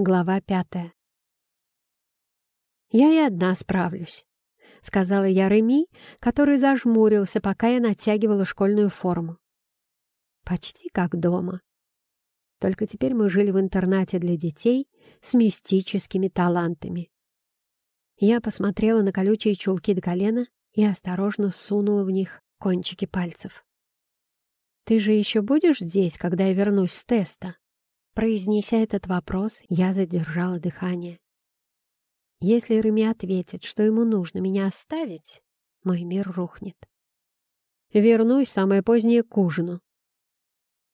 Глава пятая. «Я и одна справлюсь», — сказала я Реми, который зажмурился, пока я натягивала школьную форму. «Почти как дома. Только теперь мы жили в интернате для детей с мистическими талантами». Я посмотрела на колючие чулки до колена и осторожно сунула в них кончики пальцев. «Ты же еще будешь здесь, когда я вернусь с теста?» Произнеся этот вопрос, я задержала дыхание. Если Реми ответит, что ему нужно меня оставить, мой мир рухнет. Вернусь самое позднее к ужину.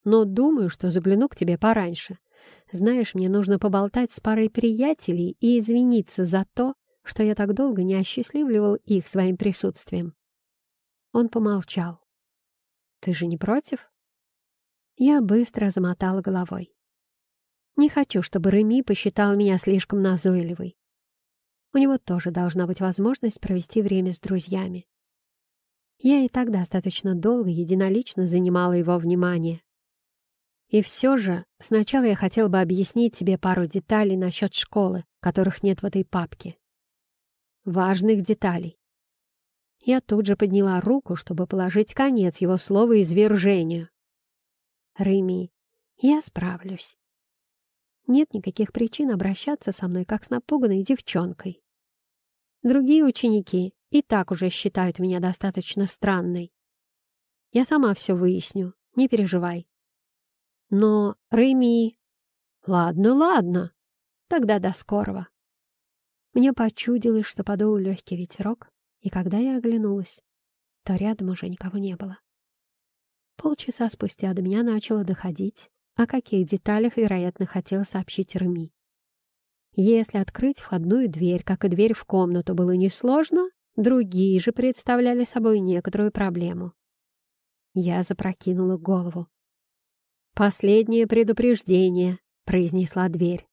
Но думаю, что загляну к тебе пораньше. Знаешь, мне нужно поболтать с парой приятелей и извиниться за то, что я так долго не осчастливливал их своим присутствием. Он помолчал. «Ты же не против?» Я быстро замотала головой. Не хочу, чтобы Реми посчитал меня слишком назойливой. У него тоже должна быть возможность провести время с друзьями. Я и так достаточно долго единолично занимала его внимание. И все же сначала я хотел бы объяснить тебе пару деталей насчет школы, которых нет в этой папке. Важных деталей. Я тут же подняла руку, чтобы положить конец его слова извержению. Реми, я справлюсь. Нет никаких причин обращаться со мной, как с напуганной девчонкой. Другие ученики и так уже считают меня достаточно странной. Я сама все выясню, не переживай. Но, Рэми... Ладно, ладно. Тогда до скорого. Мне почудилось, что подул легкий ветерок, и когда я оглянулась, то рядом уже никого не было. Полчаса спустя до меня начало доходить, о каких деталях, вероятно, хотел сообщить Реми. Если открыть входную дверь, как и дверь в комнату, было несложно, другие же представляли собой некоторую проблему. Я запрокинула голову. «Последнее предупреждение», — произнесла дверь.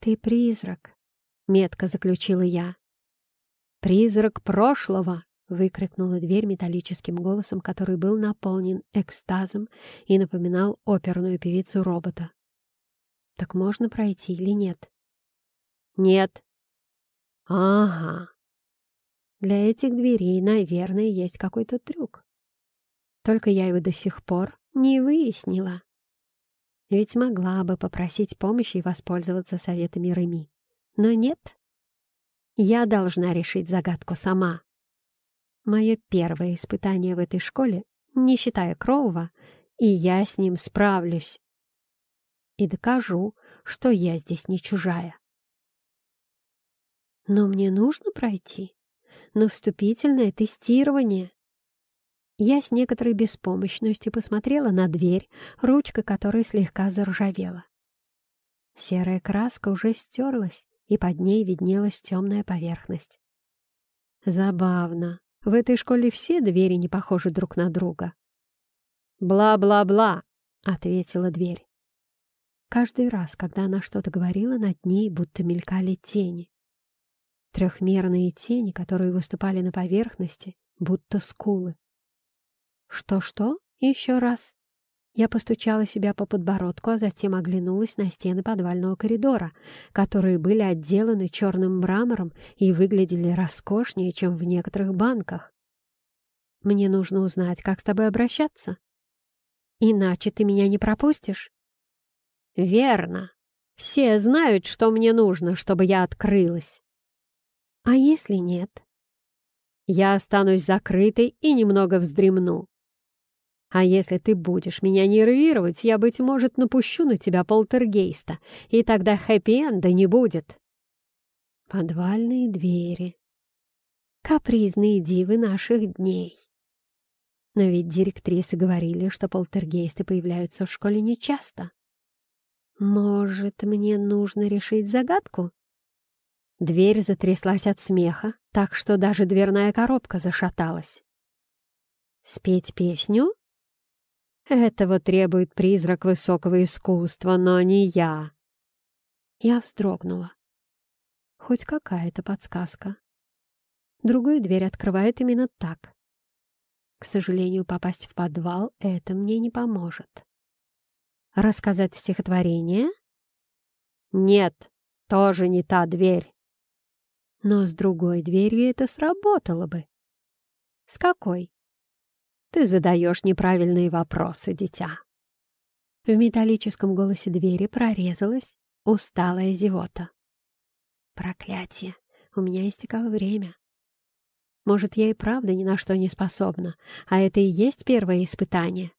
«Ты призрак», — метко заключила я. «Призрак прошлого», — выкрикнула дверь металлическим голосом, который был наполнен экстазом и напоминал оперную певицу робота. «Так можно пройти или нет?» «Нет». «Ага. Для этих дверей, наверное, есть какой-то трюк. Только я его до сих пор не выяснила. Ведь могла бы попросить помощи и воспользоваться советами Реми. Но нет. Я должна решить загадку сама». Мое первое испытание в этой школе, не считая Кроува, и я с ним справлюсь. И докажу, что я здесь не чужая. Но мне нужно пройти на вступительное тестирование. Я с некоторой беспомощностью посмотрела на дверь, ручка которой слегка заржавела. Серая краска уже стерлась, и под ней виднелась темная поверхность. Забавно. В этой школе все двери не похожи друг на друга. «Бла-бла-бла», — ответила дверь. Каждый раз, когда она что-то говорила, над ней будто мелькали тени. Трехмерные тени, которые выступали на поверхности, будто скулы. «Что-что? Еще раз?» Я постучала себя по подбородку, а затем оглянулась на стены подвального коридора, которые были отделаны черным мрамором и выглядели роскошнее, чем в некоторых банках. «Мне нужно узнать, как с тобой обращаться. Иначе ты меня не пропустишь». «Верно. Все знают, что мне нужно, чтобы я открылась». «А если нет?» «Я останусь закрытой и немного вздремну. А если ты будешь меня нервировать, я, быть может, напущу на тебя полтергейста, и тогда хэппи-энда не будет. Подвальные двери. Капризные дивы наших дней. Но ведь директрисы говорили, что полтергейсты появляются в школе нечасто. Может, мне нужно решить загадку? Дверь затряслась от смеха, так что даже дверная коробка зашаталась. «Спеть песню?» Этого требует призрак высокого искусства, но не я. Я вздрогнула. Хоть какая-то подсказка. Другую дверь открывает именно так. К сожалению, попасть в подвал — это мне не поможет. Рассказать стихотворение? Нет, тоже не та дверь. Но с другой дверью это сработало бы. С какой? Ты задаешь неправильные вопросы, дитя. В металлическом голосе двери прорезалась усталая зевота. Проклятие! У меня истекало время. Может, я и правда ни на что не способна, а это и есть первое испытание.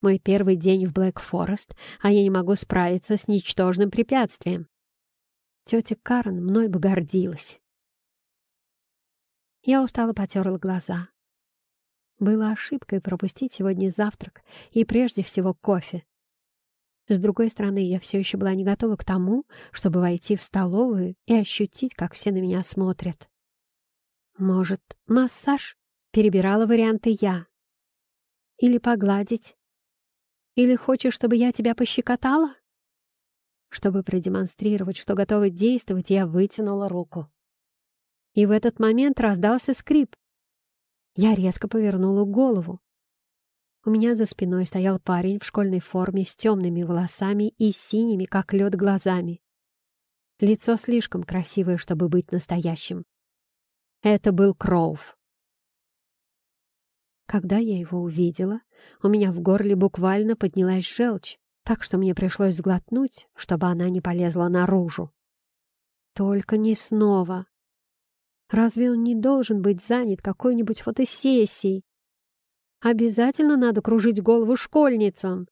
Мой первый день в Блэк Форест, а я не могу справиться с ничтожным препятствием. Тетя Карен мной бы гордилась. Я устало потерла глаза. Было ошибкой пропустить сегодня завтрак и прежде всего кофе. С другой стороны, я все еще была не готова к тому, чтобы войти в столовую и ощутить, как все на меня смотрят. Может, массаж? Перебирала варианты я. Или погладить? Или хочешь, чтобы я тебя пощекотала? Чтобы продемонстрировать, что готова действовать, я вытянула руку. И в этот момент раздался скрип. Я резко повернула голову. У меня за спиной стоял парень в школьной форме с темными волосами и синими, как лед, глазами. Лицо слишком красивое, чтобы быть настоящим. Это был Кроув. Когда я его увидела, у меня в горле буквально поднялась желчь, так что мне пришлось сглотнуть, чтобы она не полезла наружу. Только не снова. Разве он не должен быть занят какой-нибудь фотосессией? Обязательно надо кружить голову школьницам.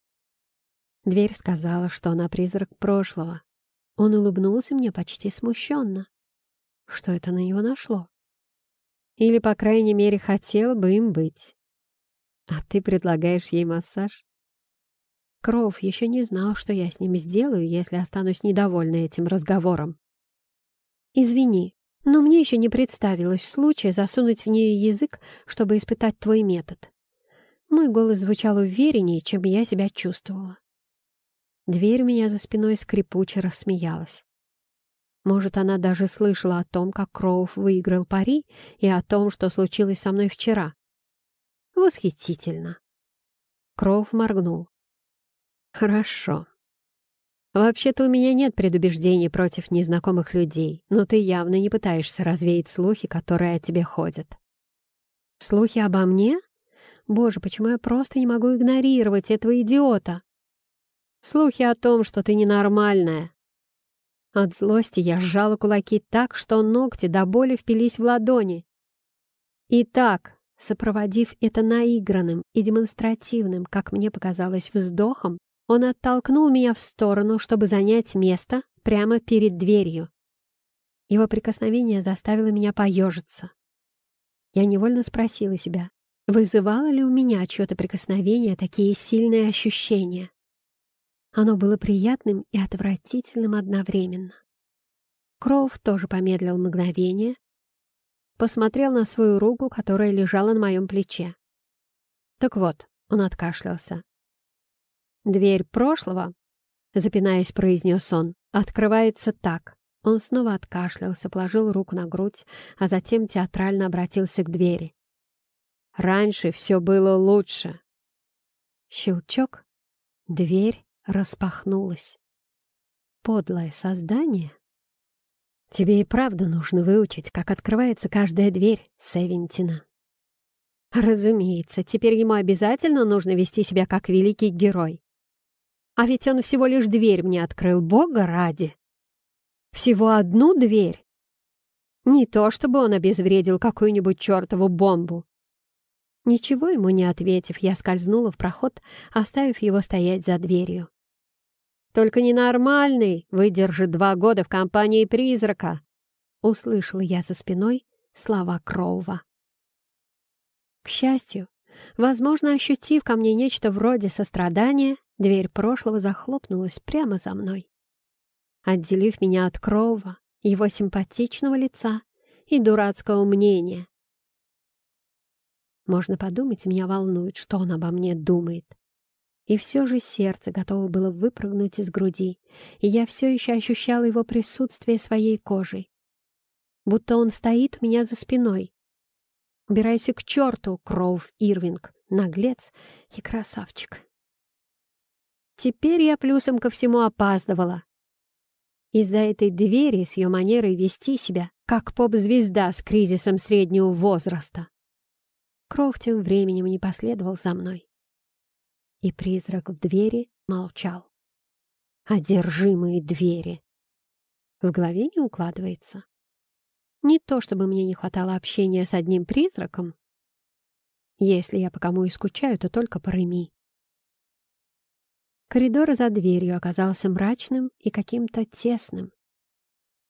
Дверь сказала, что она призрак прошлого. Он улыбнулся мне почти смущенно. Что это на него нашло? Или, по крайней мере, хотел бы им быть. А ты предлагаешь ей массаж? Кроув еще не знал, что я с ним сделаю, если останусь недовольна этим разговором. «Извини, но мне еще не представилось случая засунуть в нее язык, чтобы испытать твой метод». Мой голос звучал увереннее, чем я себя чувствовала. Дверь у меня за спиной скрипуче рассмеялась. Может, она даже слышала о том, как Кроув выиграл пари, и о том, что случилось со мной вчера. Восхитительно. Кроув моргнул. Хорошо. Вообще-то у меня нет предубеждений против незнакомых людей, но ты явно не пытаешься развеять слухи, которые о тебе ходят. Слухи обо мне? Боже, почему я просто не могу игнорировать этого идиота? Слухи о том, что ты ненормальная. От злости я сжала кулаки так, что ногти до боли впились в ладони. Итак, Сопроводив это наигранным и демонстративным, как мне показалось, вздохом, он оттолкнул меня в сторону, чтобы занять место прямо перед дверью. Его прикосновение заставило меня поежиться. Я невольно спросила себя, вызывало ли у меня чье-то прикосновение такие сильные ощущения. Оно было приятным и отвратительным одновременно. Кроув тоже помедлил мгновение, посмотрел на свою руку, которая лежала на моем плече. Так вот, он откашлялся. «Дверь прошлого», — запинаясь, произнес он, — «открывается так». Он снова откашлялся, положил руку на грудь, а затем театрально обратился к двери. «Раньше все было лучше». Щелчок. Дверь распахнулась. Подлое создание Тебе и правда нужно выучить, как открывается каждая дверь Севентина. Разумеется, теперь ему обязательно нужно вести себя как великий герой. А ведь он всего лишь дверь мне открыл, Бога ради. Всего одну дверь. Не то, чтобы он обезвредил какую-нибудь чертову бомбу. Ничего ему не ответив, я скользнула в проход, оставив его стоять за дверью. Только ненормальный выдержит два года в компании призрака!» Услышала я за спиной слова Кроува. К счастью, возможно, ощутив ко мне нечто вроде сострадания, дверь прошлого захлопнулась прямо за мной. Отделив меня от Кроува, его симпатичного лица и дурацкого мнения. Можно подумать, меня волнует, что он обо мне думает. И все же сердце готово было выпрыгнуть из груди, и я все еще ощущала его присутствие своей кожей. Будто он стоит у меня за спиной. Убирайся к черту, Кроув Ирвинг, наглец и красавчик. Теперь я плюсом ко всему опаздывала. Из-за этой двери с ее манерой вести себя, как поп-звезда с кризисом среднего возраста. Кроу тем временем не последовал за мной. И призрак в двери молчал. Одержимые двери. В голове не укладывается. Не то, чтобы мне не хватало общения с одним призраком. Если я по кому и скучаю, то только по Реми. Коридор за дверью оказался мрачным и каким-то тесным.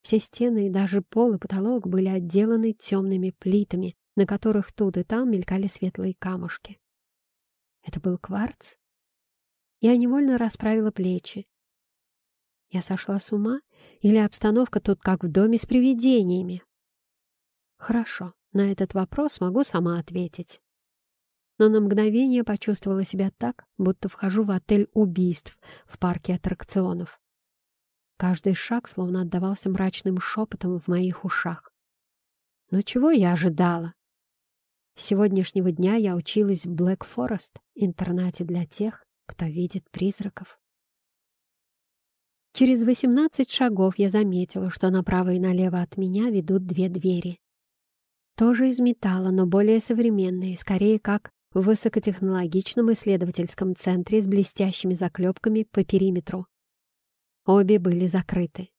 Все стены и даже пол и потолок были отделаны темными плитами, на которых тут и там мелькали светлые камушки. Это был кварц? Я невольно расправила плечи. Я сошла с ума? Или обстановка тут как в доме с привидениями? Хорошо, на этот вопрос могу сама ответить. Но на мгновение почувствовала себя так, будто вхожу в отель убийств в парке аттракционов. Каждый шаг словно отдавался мрачным шепотом в моих ушах. Но чего я ожидала? С сегодняшнего дня я училась в Блэк Форест, интернате для тех, кто видит призраков. Через восемнадцать шагов я заметила, что направо и налево от меня ведут две двери. Тоже из металла, но более современные, скорее как в высокотехнологичном исследовательском центре с блестящими заклепками по периметру. Обе были закрыты.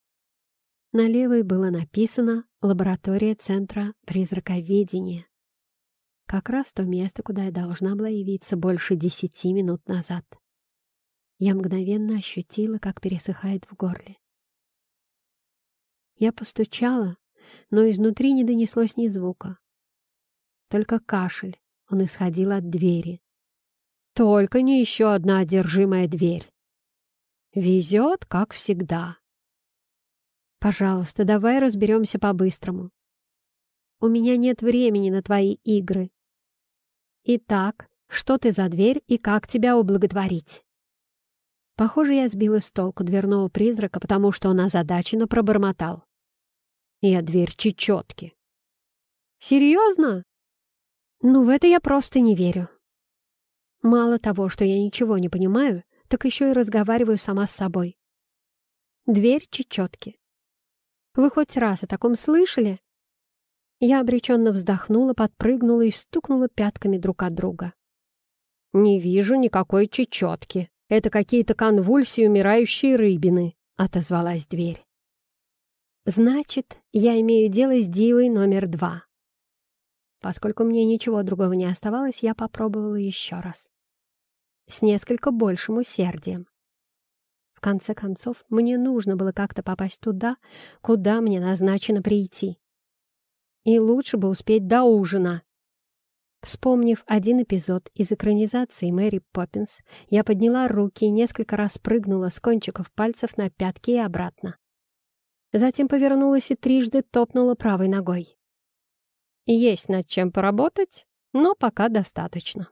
На левой было написано «Лаборатория Центра призраковедения». Как раз то место, куда я должна была явиться больше десяти минут назад. Я мгновенно ощутила, как пересыхает в горле. Я постучала, но изнутри не донеслось ни звука. Только кашель, он исходил от двери. Только не еще одна одержимая дверь. Везет, как всегда. Пожалуйста, давай разберемся по-быстрому. У меня нет времени на твои игры. Итак, что ты за дверь и как тебя ублаготворить? Похоже, я сбила с толку дверного призрака, потому что он озадаченно пробормотал. Я дверь чечетки. Серьезно? Ну, в это я просто не верю. Мало того, что я ничего не понимаю, так еще и разговариваю сама с собой. Дверь чечетки. Вы хоть раз о таком слышали? Я обреченно вздохнула, подпрыгнула и стукнула пятками друг от друга. «Не вижу никакой чечетки. Это какие-то конвульсии умирающей рыбины», — отозвалась дверь. Значит, я имею дело с дивой номер два. Поскольку мне ничего другого не оставалось, я попробовала еще раз. С несколько большим усердием. В конце концов, мне нужно было как-то попасть туда, куда мне назначено прийти. И лучше бы успеть до ужина. Вспомнив один эпизод из экранизации Мэри Поппинс, я подняла руки и несколько раз прыгнула с кончиков пальцев на пятки и обратно. Затем повернулась и трижды топнула правой ногой. Есть над чем поработать, но пока достаточно.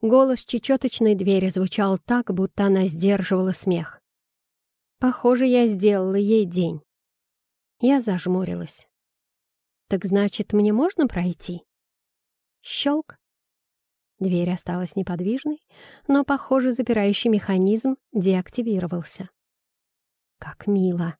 Голос чечеточной двери звучал так, будто она сдерживала смех. Похоже, я сделала ей день. Я зажмурилась. «Так значит, мне можно пройти?» Щелк. Дверь осталась неподвижной, но, похоже, запирающий механизм деактивировался. «Как мило!»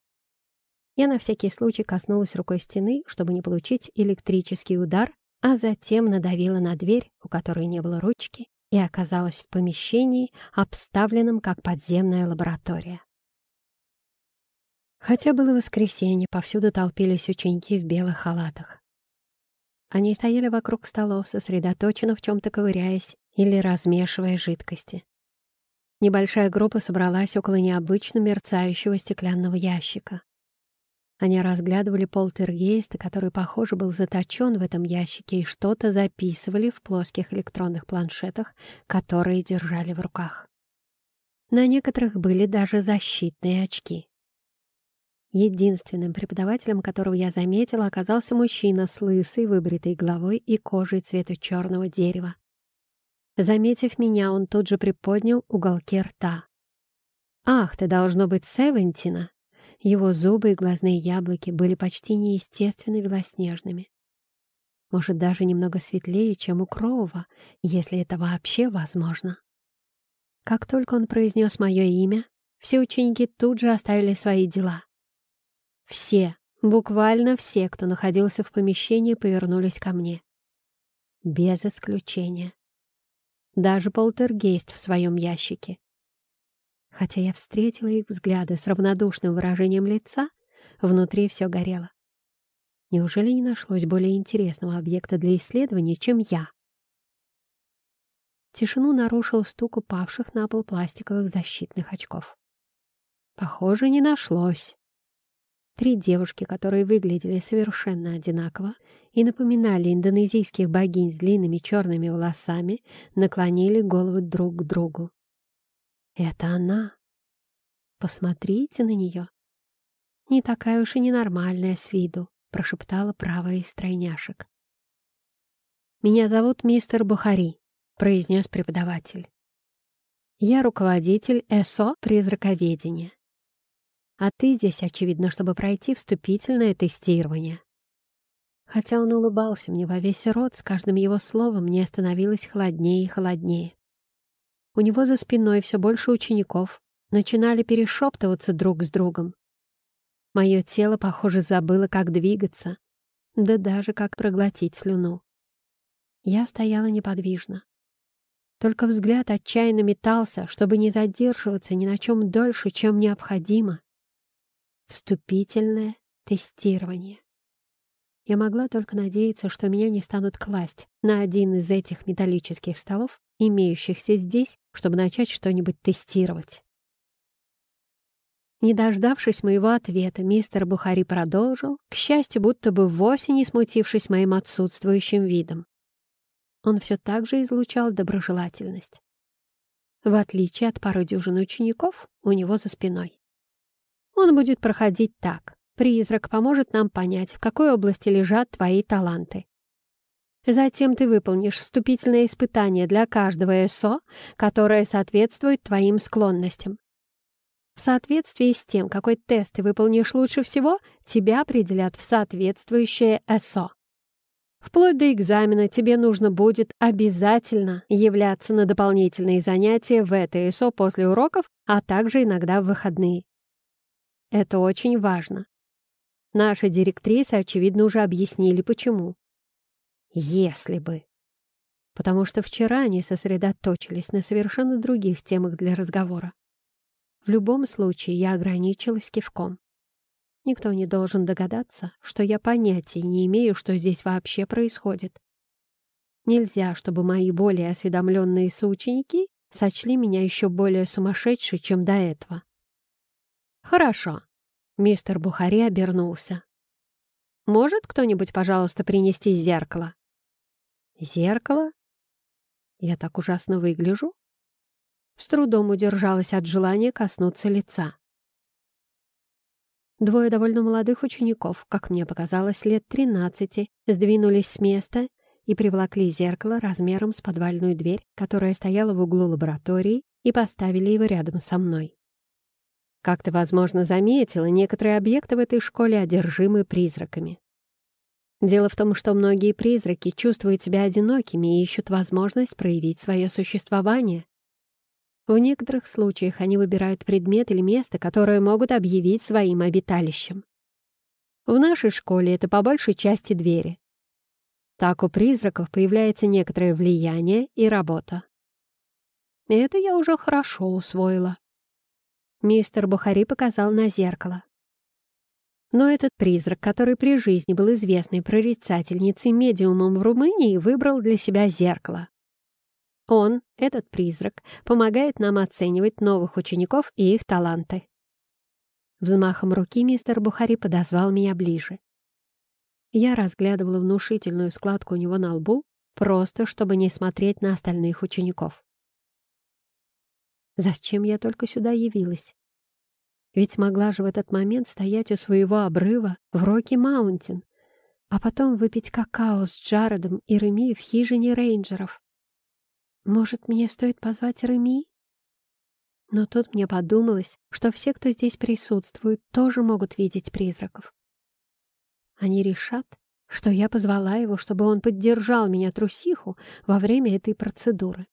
Я на всякий случай коснулась рукой стены, чтобы не получить электрический удар, а затем надавила на дверь, у которой не было ручки, и оказалась в помещении, обставленном как подземная лаборатория. Хотя было воскресенье, повсюду толпились ученики в белых халатах. Они стояли вокруг столов, сосредоточенно в чем-то ковыряясь или размешивая жидкости. Небольшая группа собралась около необычно мерцающего стеклянного ящика. Они разглядывали полтергейста, который, похоже, был заточен в этом ящике, и что-то записывали в плоских электронных планшетах, которые держали в руках. На некоторых были даже защитные очки. Единственным преподавателем, которого я заметила, оказался мужчина с лысой, выбритой головой и кожей цвета черного дерева. Заметив меня, он тут же приподнял уголки рта. «Ах, ты, должно быть, Севентина!» Его зубы и глазные яблоки были почти неестественно белоснежными. Может, даже немного светлее, чем у Кроува, если это вообще возможно. Как только он произнес мое имя, все ученики тут же оставили свои дела. Все, буквально все, кто находился в помещении, повернулись ко мне. Без исключения. Даже полтергейст в своем ящике. Хотя я встретила их взгляды с равнодушным выражением лица, внутри все горело. Неужели не нашлось более интересного объекта для исследования, чем я? Тишину нарушил стук упавших на пол пластиковых защитных очков. Похоже, не нашлось. Три девушки, которые выглядели совершенно одинаково и напоминали индонезийских богинь с длинными черными волосами, наклонили головы друг к другу. «Это она! Посмотрите на нее! Не такая уж и ненормальная с виду!» прошептала правая из тройняшек. «Меня зовут мистер Бухари», — произнес преподаватель. «Я руководитель ЭСО призраковедения. А ты здесь, очевидно, чтобы пройти вступительное тестирование». Хотя он улыбался мне во весь рот, с каждым его словом мне становилось холоднее и холоднее. У него за спиной все больше учеников начинали перешептываться друг с другом. Мое тело, похоже, забыло, как двигаться, да даже как проглотить слюну. Я стояла неподвижно. Только взгляд отчаянно метался, чтобы не задерживаться ни на чем дольше, чем необходимо. Вступительное тестирование. Я могла только надеяться, что меня не станут класть на один из этих металлических столов, имеющихся здесь, чтобы начать что-нибудь тестировать. Не дождавшись моего ответа, мистер Бухари продолжил, к счастью, будто бы вовсе не смутившись моим отсутствующим видом. Он все так же излучал доброжелательность. В отличие от пары дюжин учеников у него за спиной. Он будет проходить так. Призрак поможет нам понять, в какой области лежат твои таланты. Затем ты выполнишь вступительное испытание для каждого СО, которое соответствует твоим склонностям. В соответствии с тем, какой тест ты выполнишь лучше всего, тебя определят в соответствующее ЭСО. Вплоть до экзамена тебе нужно будет обязательно являться на дополнительные занятия в это ЭСО после уроков, а также иногда в выходные. Это очень важно. Наши директрисы, очевидно, уже объяснили, почему. Если бы. Потому что вчера они сосредоточились на совершенно других темах для разговора. В любом случае я ограничилась кивком. Никто не должен догадаться, что я понятия не имею, что здесь вообще происходит. Нельзя, чтобы мои более осведомленные соученики сочли меня еще более сумасшедшей, чем до этого. «Хорошо», — мистер Бухари обернулся. «Может кто-нибудь, пожалуйста, принести зеркало?» «Зеркало? Я так ужасно выгляжу?» С трудом удержалась от желания коснуться лица. Двое довольно молодых учеников, как мне показалось, лет тринадцати, сдвинулись с места и привлекли зеркало размером с подвальную дверь, которая стояла в углу лаборатории, и поставили его рядом со мной. Как ты, возможно, заметила, некоторые объекты в этой школе одержимы призраками. Дело в том, что многие призраки чувствуют себя одинокими и ищут возможность проявить свое существование. В некоторых случаях они выбирают предмет или место, которое могут объявить своим обиталищем. В нашей школе это по большей части двери. Так у призраков появляется некоторое влияние и работа. Это я уже хорошо усвоила. Мистер Бухари показал на зеркало. Но этот призрак, который при жизни был известной прорицательницей медиумом в Румынии, выбрал для себя зеркало. Он, этот призрак, помогает нам оценивать новых учеников и их таланты. Взмахом руки мистер Бухари подозвал меня ближе. Я разглядывала внушительную складку у него на лбу, просто чтобы не смотреть на остальных учеников. Зачем я только сюда явилась? Ведь могла же в этот момент стоять у своего обрыва в Рокки-Маунтин, а потом выпить какао с Джаредом и Реми в хижине рейнджеров. Может, мне стоит позвать Реми? Но тут мне подумалось, что все, кто здесь присутствует, тоже могут видеть призраков. Они решат, что я позвала его, чтобы он поддержал меня трусиху во время этой процедуры.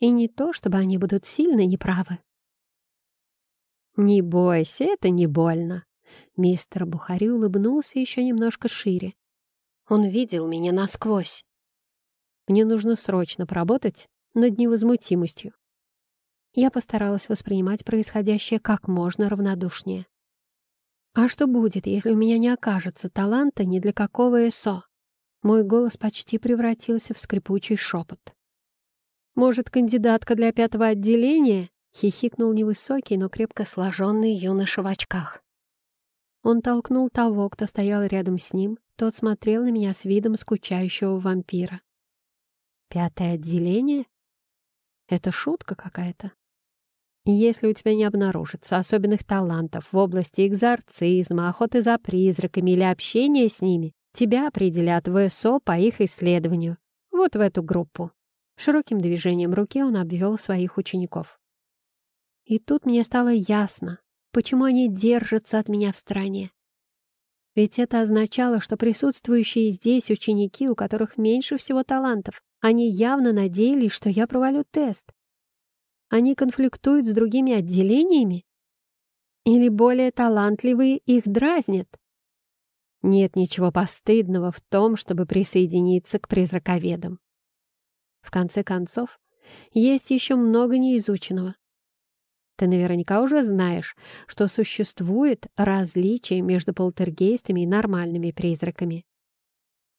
И не то, чтобы они будут сильно неправы. «Не бойся, это не больно», Мистер Бухари улыбнулся еще немножко шире. Он видел меня насквозь. Мне нужно срочно поработать над невозмутимостью. Я постаралась воспринимать происходящее как можно равнодушнее. А что будет, если у меня не окажется таланта ни для какого ЭСО? Мой голос почти превратился в скрипучий шепот. «Может, кандидатка для пятого отделения?» — хихикнул невысокий, но крепко сложенный юноша в очках. Он толкнул того, кто стоял рядом с ним, тот смотрел на меня с видом скучающего вампира. «Пятое отделение? Это шутка какая-то?» Если у тебя не обнаружится особенных талантов в области экзорцизма, охоты за призраками или общения с ними, тебя определят в СО по их исследованию. Вот в эту группу. Широким движением руки он обвел своих учеников. И тут мне стало ясно, почему они держатся от меня в стороне. Ведь это означало, что присутствующие здесь ученики, у которых меньше всего талантов, они явно надеялись, что я провалю тест. Они конфликтуют с другими отделениями? Или более талантливые их дразнят? Нет ничего постыдного в том, чтобы присоединиться к призраковедам. В конце концов, есть еще много неизученного. Ты наверняка уже знаешь, что существует различие между полтергейстами и нормальными призраками.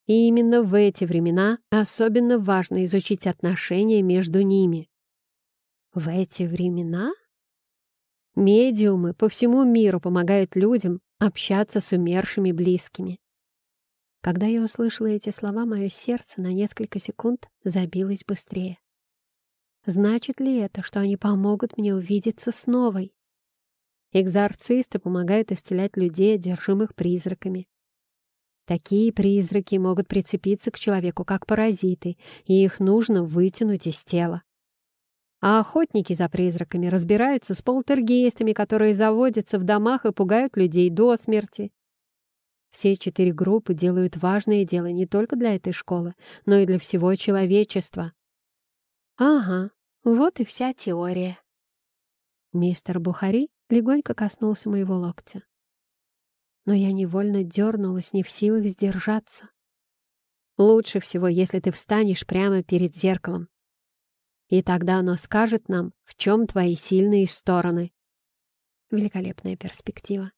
И именно в эти времена особенно важно изучить отношения между ними. В эти времена? Медиумы по всему миру помогают людям общаться с умершими близкими. Когда я услышала эти слова, мое сердце на несколько секунд забилось быстрее. Значит ли это, что они помогут мне увидеться с новой? Экзорцисты помогают исцелять людей, одержимых призраками. Такие призраки могут прицепиться к человеку как паразиты, и их нужно вытянуть из тела а охотники за призраками разбираются с полтергейстами, которые заводятся в домах и пугают людей до смерти. Все четыре группы делают важное дело не только для этой школы, но и для всего человечества. Ага, вот и вся теория. Мистер Бухари легонько коснулся моего локтя. Но я невольно дернулась, не в силах сдержаться. Лучше всего, если ты встанешь прямо перед зеркалом и тогда оно скажет нам, в чем твои сильные стороны. Великолепная перспектива.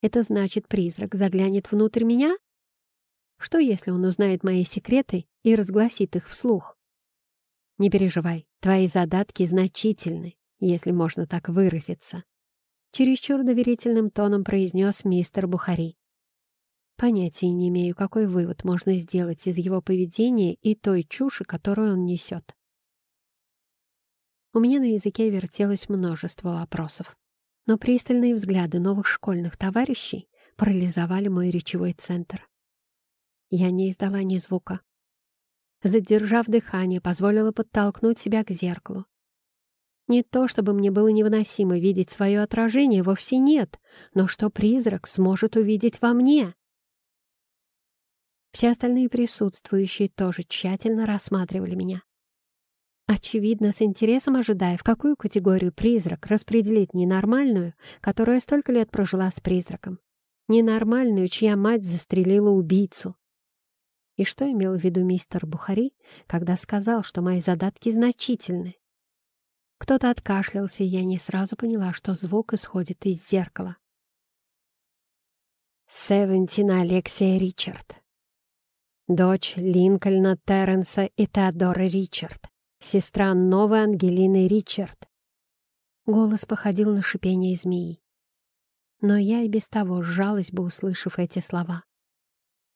Это значит, призрак заглянет внутрь меня? Что, если он узнает мои секреты и разгласит их вслух? Не переживай, твои задатки значительны, если можно так выразиться. Чересчур доверительным тоном произнес мистер Бухари. Понятия не имею, какой вывод можно сделать из его поведения и той чуши, которую он несет. У меня на языке вертелось множество вопросов. Но пристальные взгляды новых школьных товарищей парализовали мой речевой центр. Я не издала ни звука. Задержав дыхание, позволила подтолкнуть себя к зеркалу. Не то, чтобы мне было невыносимо видеть свое отражение, вовсе нет, но что призрак сможет увидеть во мне? Все остальные присутствующие тоже тщательно рассматривали меня. Очевидно, с интересом ожидая, в какую категорию призрак распределить ненормальную, которая столько лет прожила с призраком. Ненормальную, чья мать застрелила убийцу. И что имел в виду мистер Бухари, когда сказал, что мои задатки значительны? Кто-то откашлялся, и я не сразу поняла, что звук исходит из зеркала. Севентина Алексия Ричард. Дочь Линкольна Терренса и Теодора Ричард сестра новой Ангелины Ричард. Голос походил на шипение змеи. Но я и без того сжалась бы, услышав эти слова.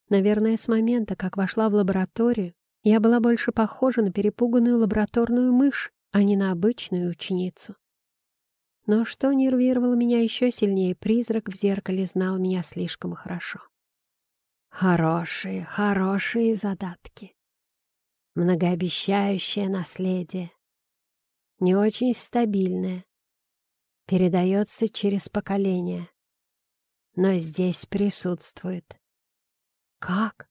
Наверное, с момента, как вошла в лабораторию, я была больше похожа на перепуганную лабораторную мышь, а не на обычную ученицу. Но что нервировало меня еще сильнее, призрак в зеркале знал меня слишком хорошо. Хорошие, хорошие задатки многообещающее наследие, не очень стабильное, передается через поколения, но здесь присутствует. Как?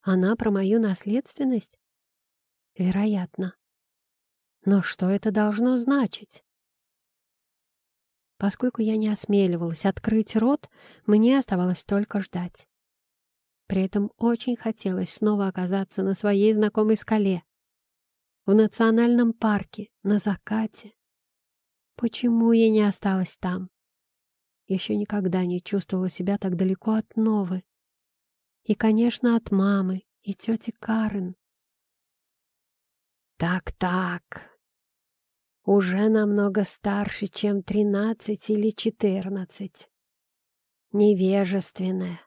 Она про мою наследственность? Вероятно. Но что это должно значить? Поскольку я не осмеливалась открыть рот, мне оставалось только ждать. При этом очень хотелось снова оказаться на своей знакомой скале, в национальном парке, на закате. Почему я не осталась там? Еще никогда не чувствовала себя так далеко от Новы. И, конечно, от мамы и тети Карен. Так-так, уже намного старше, чем тринадцать или четырнадцать. Невежественная,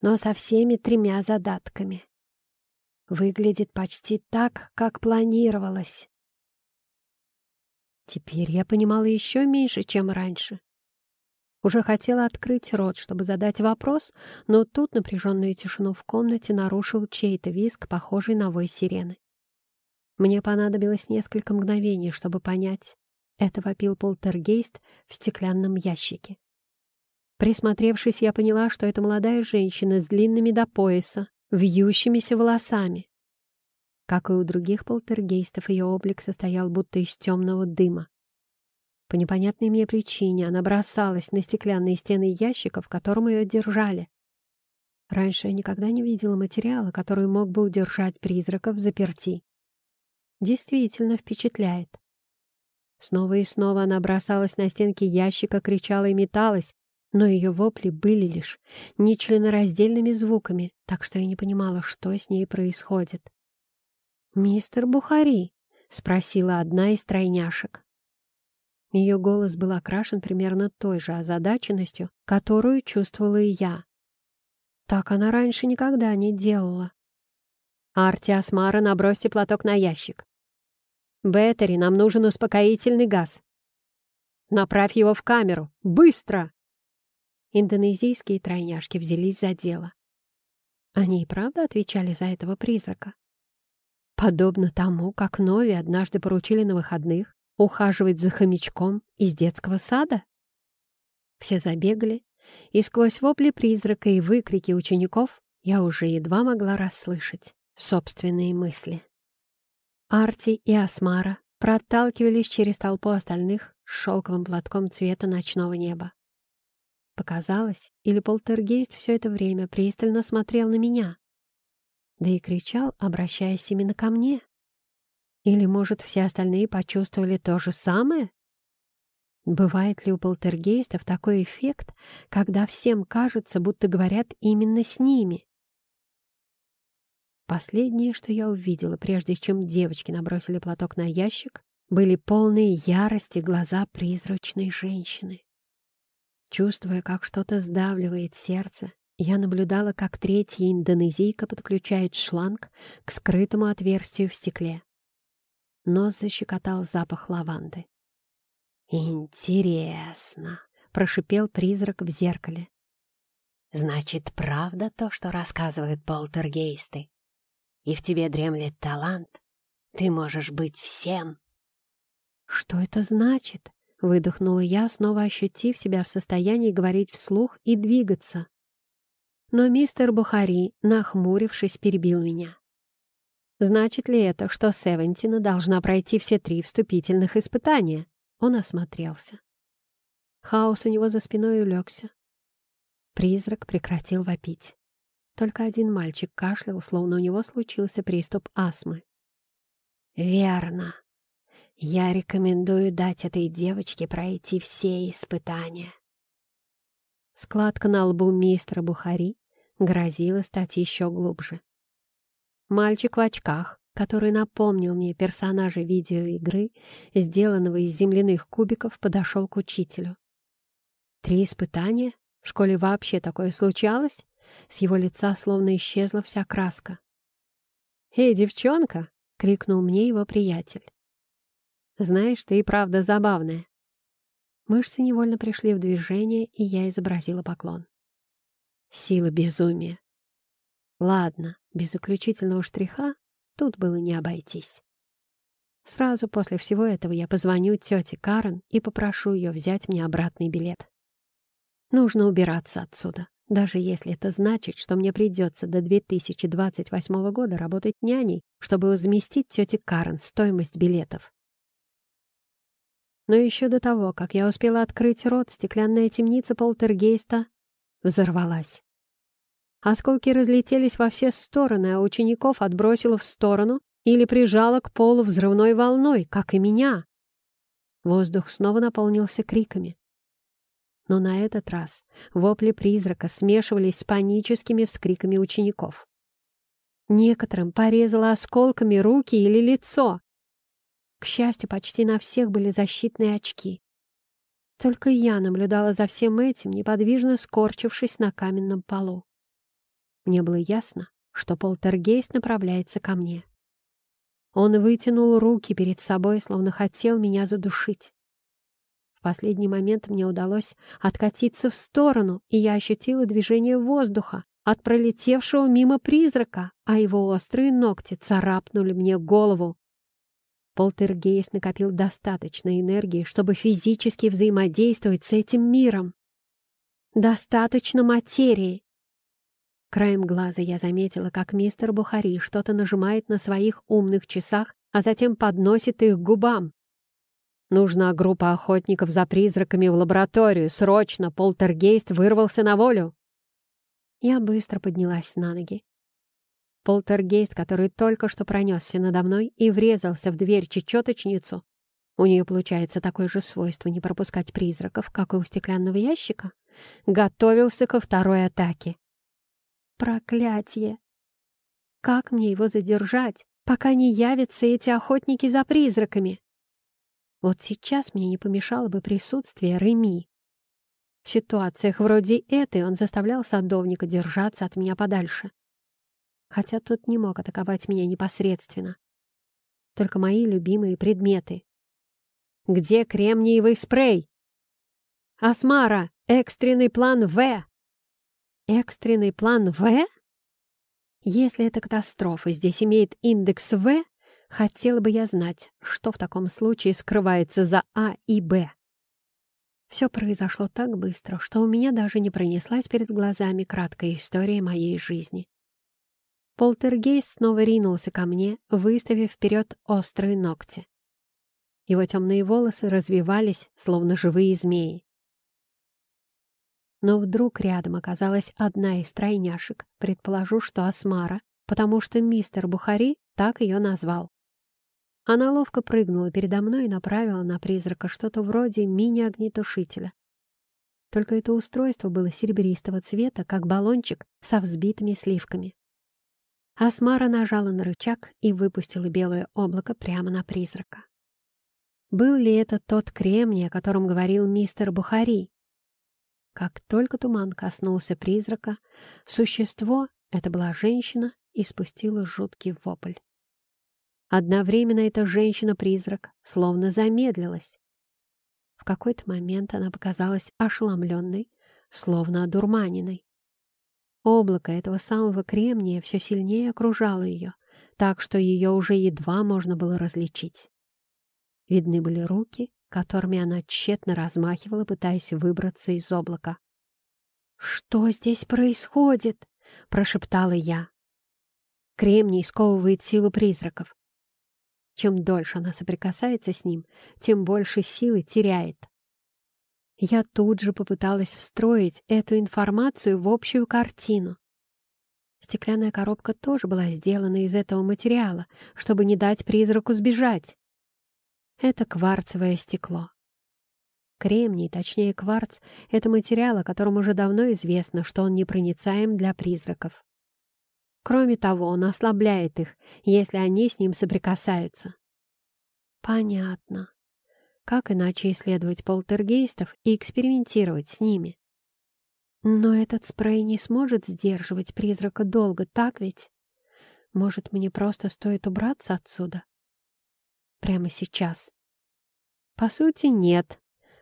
но со всеми тремя задатками. Выглядит почти так, как планировалось. Теперь я понимала еще меньше, чем раньше. Уже хотела открыть рот, чтобы задать вопрос, но тут напряженную тишину в комнате нарушил чей-то визг, похожий на вой сирены. Мне понадобилось несколько мгновений, чтобы понять. Это вопил полтергейст в стеклянном ящике. Присмотревшись, я поняла, что это молодая женщина с длинными до пояса, вьющимися волосами. Как и у других полтергейстов, ее облик состоял будто из темного дыма. По непонятной мне причине она бросалась на стеклянные стены ящика, в котором ее держали. Раньше я никогда не видела материала, который мог бы удержать призраков в заперти действительно впечатляет. Снова и снова она бросалась на стенки ящика, кричала и металась, но ее вопли были лишь нечленораздельными звуками, так что я не понимала, что с ней происходит. «Мистер Бухари?» — спросила одна из тройняшек. Ее голос был окрашен примерно той же озадаченностью, которую чувствовала и я. Так она раньше никогда не делала. «Арти Асмара, набросьте платок на ящик. Беттери, нам нужен успокоительный газ. Направь его в камеру. Быстро!» Индонезийские тройняшки взялись за дело. Они и правда отвечали за этого призрака. Подобно тому, как Нови однажды поручили на выходных ухаживать за хомячком из детского сада. Все забегали, и сквозь вопли призрака и выкрики учеников я уже едва могла расслышать собственные мысли. Арти и Асмара проталкивались через толпу остальных с шелковым платком цвета ночного неба. Показалось, или полтергейст все это время пристально смотрел на меня, да и кричал, обращаясь именно ко мне. Или, может, все остальные почувствовали то же самое? Бывает ли у полтергейстов такой эффект, когда всем кажется, будто говорят именно с ними? Последнее, что я увидела, прежде чем девочки набросили платок на ящик, были полные ярости глаза призрачной женщины. Чувствуя, как что-то сдавливает сердце, я наблюдала, как третья индонезийка подключает шланг к скрытому отверстию в стекле. Нос защекотал запах лаванды. «Интересно», — прошипел призрак в зеркале. «Значит, правда то, что рассказывают полтергейсты? и в тебе дремлет талант, ты можешь быть всем. «Что это значит?» — выдохнула я, снова ощутив себя в состоянии говорить вслух и двигаться. Но мистер Бухари, нахмурившись, перебил меня. «Значит ли это, что Севентина должна пройти все три вступительных испытания?» Он осмотрелся. Хаос у него за спиной улегся. Призрак прекратил вопить. Только один мальчик кашлял, словно у него случился приступ астмы. «Верно. Я рекомендую дать этой девочке пройти все испытания». Складка на лбу мистера Бухари грозила стать еще глубже. Мальчик в очках, который напомнил мне персонажа видеоигры, сделанного из земляных кубиков, подошел к учителю. «Три испытания? В школе вообще такое случалось?» С его лица словно исчезла вся краска. «Эй, девчонка!» — крикнул мне его приятель. «Знаешь, ты и правда забавная». Мышцы невольно пришли в движение, и я изобразила поклон. Сила безумия. Ладно, без заключительного штриха тут было не обойтись. Сразу после всего этого я позвоню тете Карен и попрошу ее взять мне обратный билет. Нужно убираться отсюда даже если это значит, что мне придется до 2028 года работать няней, чтобы возместить тете Карен стоимость билетов. Но еще до того, как я успела открыть рот, стеклянная темница полтергейста взорвалась. Осколки разлетелись во все стороны, а учеников отбросило в сторону или прижало к полу взрывной волной, как и меня. Воздух снова наполнился криками. Но на этот раз вопли призрака смешивались с паническими вскриками учеников. Некоторым порезало осколками руки или лицо. К счастью, почти на всех были защитные очки. Только я наблюдала за всем этим, неподвижно скорчившись на каменном полу. Мне было ясно, что полтергейст направляется ко мне. Он вытянул руки перед собой, словно хотел меня задушить. В последний момент мне удалось откатиться в сторону, и я ощутила движение воздуха от пролетевшего мимо призрака, а его острые ногти царапнули мне голову. Полтергейст накопил достаточно энергии, чтобы физически взаимодействовать с этим миром. Достаточно материи. Краем глаза я заметила, как мистер Бухари что-то нажимает на своих умных часах, а затем подносит их к губам. «Нужна группа охотников за призраками в лабораторию. Срочно! Полтергейст вырвался на волю!» Я быстро поднялась на ноги. Полтергейст, который только что пронесся надо мной и врезался в дверь чечеточницу, у нее получается такое же свойство не пропускать призраков, как и у стеклянного ящика, готовился ко второй атаке. Проклятие! Как мне его задержать, пока не явятся эти охотники за призраками? Вот сейчас мне не помешало бы присутствие Реми. В ситуациях вроде этой он заставлял садовника держаться от меня подальше хотя тот не мог атаковать меня непосредственно. Только мои любимые предметы. «Где кремниевый спрей?» «Асмара! Экстренный план В!» «Экстренный план В?» Если эта катастрофа здесь имеет индекс В, хотела бы я знать, что в таком случае скрывается за А и Б. Все произошло так быстро, что у меня даже не пронеслась перед глазами краткая история моей жизни. Полтергейст снова ринулся ко мне, выставив вперед острые ногти. Его темные волосы развивались, словно живые змеи. Но вдруг рядом оказалась одна из тройняшек, предположу, что Асмара, потому что мистер Бухари так ее назвал. Она ловко прыгнула передо мной и направила на призрака что-то вроде мини-огнетушителя. Только это устройство было серебристого цвета, как баллончик со взбитыми сливками. Асмара нажала на рычаг и выпустила белое облако прямо на призрака. Был ли это тот кремний, о котором говорил мистер Бухари? Как только туман коснулся призрака, существо, это была женщина, испустило жуткий вопль. Одновременно эта женщина-призрак словно замедлилась. В какой-то момент она показалась ошеломленной, словно одурманенной. Облако этого самого кремния все сильнее окружало ее, так что ее уже едва можно было различить. Видны были руки, которыми она тщетно размахивала, пытаясь выбраться из облака. «Что здесь происходит?» — прошептала я. Кремний сковывает силу призраков. Чем дольше она соприкасается с ним, тем больше силы теряет. Я тут же попыталась встроить эту информацию в общую картину. Стеклянная коробка тоже была сделана из этого материала, чтобы не дать призраку сбежать. Это кварцевое стекло. Кремний, точнее кварц, это материал, о котором уже давно известно, что он непроницаем для призраков. Кроме того, он ослабляет их, если они с ним соприкасаются. Понятно. Как иначе исследовать полтергейстов и экспериментировать с ними? Но этот спрей не сможет сдерживать призрака долго, так ведь? Может, мне просто стоит убраться отсюда? Прямо сейчас. По сути, нет,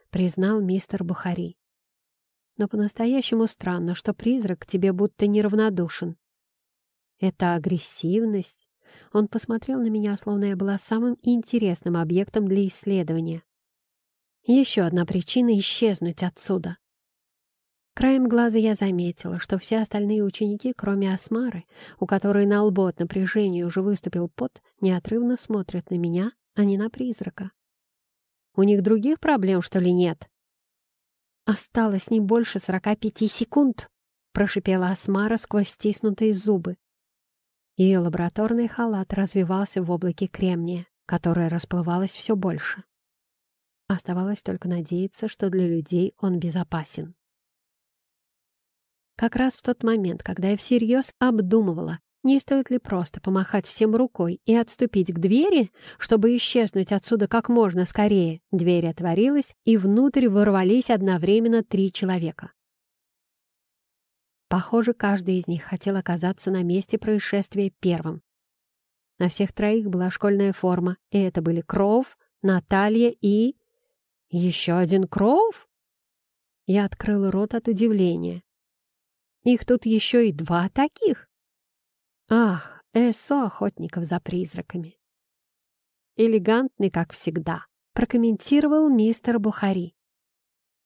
признал мистер Бухари. Но по-настоящему странно, что призрак тебе будто неравнодушен. Это агрессивность. Он посмотрел на меня, словно я была самым интересным объектом для исследования. Еще одна причина исчезнуть отсюда. Краем глаза я заметила, что все остальные ученики, кроме Асмары, у которой на лбу от напряжения уже выступил пот, неотрывно смотрят на меня, а не на призрака. У них других проблем, что ли, нет? Осталось не больше сорока пяти секунд, прошипела Асмара сквозь стиснутые зубы. Ее лабораторный халат развивался в облаке кремния, которое расплывалось все больше. Оставалось только надеяться, что для людей он безопасен. Как раз в тот момент, когда я всерьез обдумывала, не стоит ли просто помахать всем рукой и отступить к двери, чтобы исчезнуть отсюда как можно скорее, дверь отворилась, и внутрь ворвались одновременно три человека. Похоже, каждый из них хотел оказаться на месте происшествия первым. На всех троих была школьная форма, и это были Кроув, Наталья и... Еще один Кроув? Я открыла рот от удивления. Их тут еще и два таких. Ах, Эсо охотников за призраками. Элегантный, как всегда, прокомментировал мистер Бухари.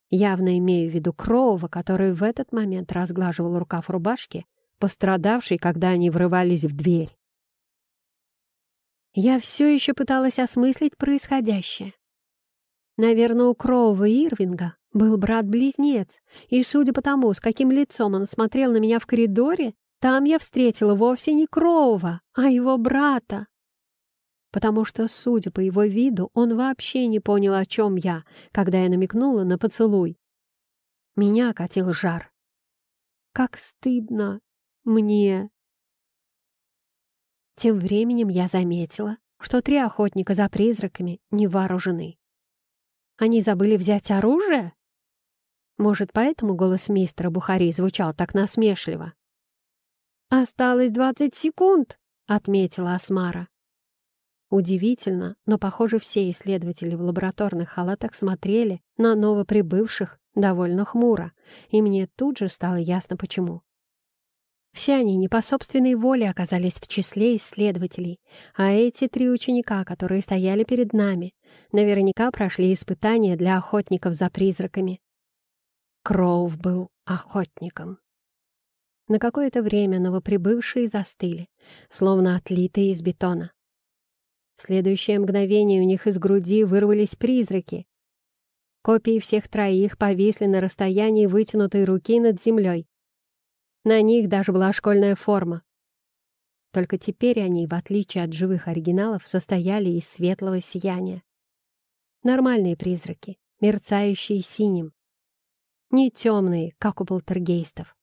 Явно имею в виду Кроува, который в этот момент разглаживал рукав рубашки, пострадавший, когда они врывались в дверь. Я все еще пыталась осмыслить происходящее. Наверное, у Кроува Ирвинга был брат-близнец, и, судя по тому, с каким лицом он смотрел на меня в коридоре, там я встретила вовсе не Кроува, а его брата потому что, судя по его виду, он вообще не понял, о чем я, когда я намекнула на поцелуй. Меня катил жар. Как стыдно мне. Тем временем я заметила, что три охотника за призраками не вооружены. Они забыли взять оружие? Может, поэтому голос мистера Бухари звучал так насмешливо? «Осталось двадцать секунд», — отметила Асмара. Удивительно, но, похоже, все исследователи в лабораторных халатах смотрели на новоприбывших довольно хмуро, и мне тут же стало ясно, почему. Все они не по собственной воле оказались в числе исследователей, а эти три ученика, которые стояли перед нами, наверняка прошли испытания для охотников за призраками. Кроув был охотником. На какое-то время новоприбывшие застыли, словно отлитые из бетона. В следующее мгновение у них из груди вырвались призраки. Копии всех троих повисли на расстоянии вытянутой руки над землей. На них даже была школьная форма. Только теперь они, в отличие от живых оригиналов, состояли из светлого сияния. Нормальные призраки, мерцающие синим. Не темные, как у полтергейстов.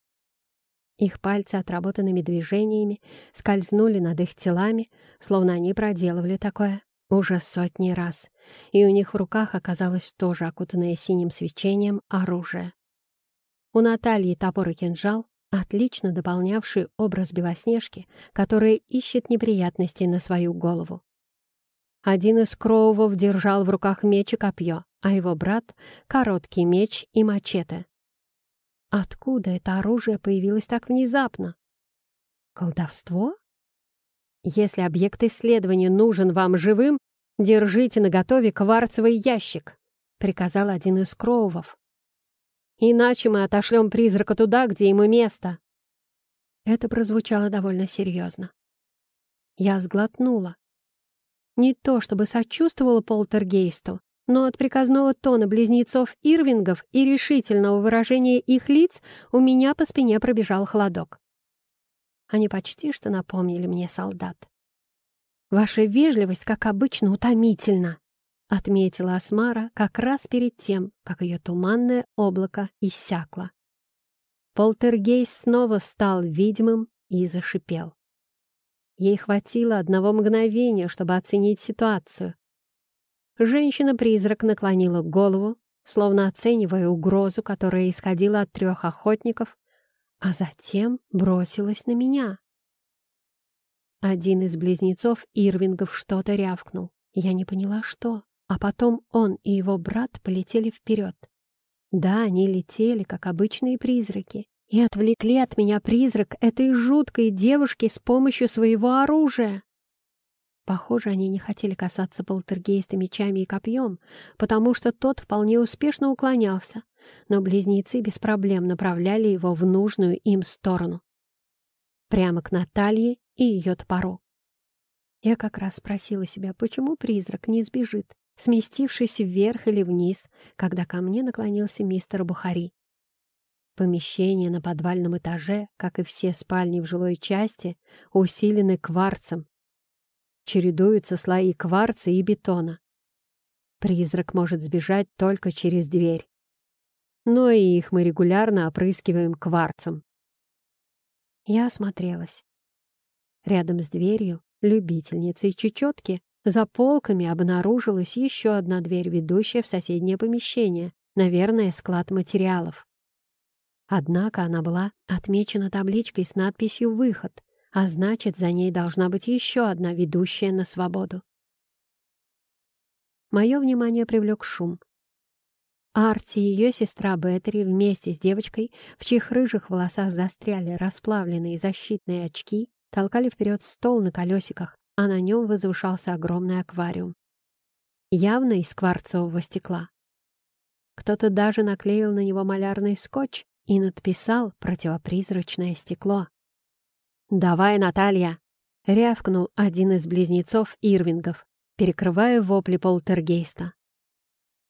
Их пальцы отработанными движениями скользнули над их телами, словно они проделывали такое уже сотни раз, и у них в руках оказалось тоже окутанное синим свечением оружие. У Натальи топор и кинжал, отлично дополнявший образ Белоснежки, которая ищет неприятностей на свою голову. Один из Кроувов держал в руках меч и копье, а его брат — короткий меч и мачете. Откуда это оружие появилось так внезапно? Колдовство? Если объект исследования нужен вам живым, держите наготове кварцевый ящик, приказал один из кроувов. Иначе мы отошлем призрака туда, где ему место. Это прозвучало довольно серьезно. Я сглотнула. Не то чтобы сочувствовала полтергейсту, но от приказного тона близнецов Ирвингов и решительного выражения их лиц у меня по спине пробежал холодок. Они почти что напомнили мне солдат. «Ваша вежливость, как обычно, утомительна», — отметила Асмара как раз перед тем, как ее туманное облако иссякло. Полтергейст снова стал видимым и зашипел. Ей хватило одного мгновения, чтобы оценить ситуацию, Женщина-призрак наклонила голову, словно оценивая угрозу, которая исходила от трех охотников, а затем бросилась на меня. Один из близнецов Ирвингов что-то рявкнул. Я не поняла, что. А потом он и его брат полетели вперед. Да, они летели, как обычные призраки, и отвлекли от меня призрак этой жуткой девушки с помощью своего оружия. Похоже, они не хотели касаться полтергейста мечами и копьем, потому что тот вполне успешно уклонялся, но близнецы без проблем направляли его в нужную им сторону. Прямо к Наталье и ее топору. Я как раз спросила себя, почему призрак не сбежит, сместившись вверх или вниз, когда ко мне наклонился мистер Бухари. Помещения на подвальном этаже, как и все спальни в жилой части, усилены кварцем. Чередуются слои кварца и бетона. Призрак может сбежать только через дверь. Но и их мы регулярно опрыскиваем кварцем. Я осмотрелась. Рядом с дверью, любительницей чечетки, за полками обнаружилась еще одна дверь, ведущая в соседнее помещение, наверное, склад материалов. Однако она была отмечена табличкой с надписью «Выход», а значит, за ней должна быть еще одна, ведущая на свободу. Мое внимание привлек шум. Арти и ее сестра Беттери вместе с девочкой, в чьих рыжих волосах застряли расплавленные защитные очки, толкали вперед стол на колесиках, а на нем возвышался огромный аквариум. Явно из кварцевого стекла. Кто-то даже наклеил на него малярный скотч и надписал «Противопризрачное стекло». «Давай, Наталья!» — рявкнул один из близнецов Ирвингов, перекрывая вопли полтергейста.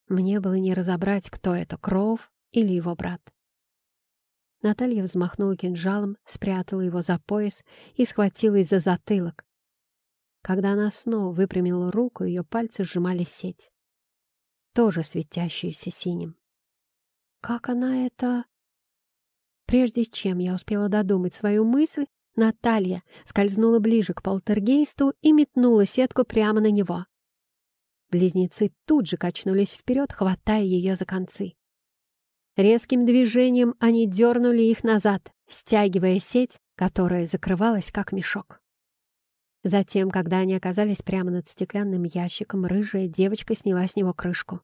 Мне было не разобрать, кто это, Кроув или его брат. Наталья взмахнула кинжалом, спрятала его за пояс и схватилась за затылок. Когда она снова выпрямила руку, ее пальцы сжимали сеть, тоже светящуюся синим. Как она это... Прежде чем я успела додумать свою мысль, Наталья скользнула ближе к полтергейсту и метнула сетку прямо на него. Близнецы тут же качнулись вперед, хватая ее за концы. Резким движением они дернули их назад, стягивая сеть, которая закрывалась как мешок. Затем, когда они оказались прямо над стеклянным ящиком, рыжая девочка сняла с него крышку.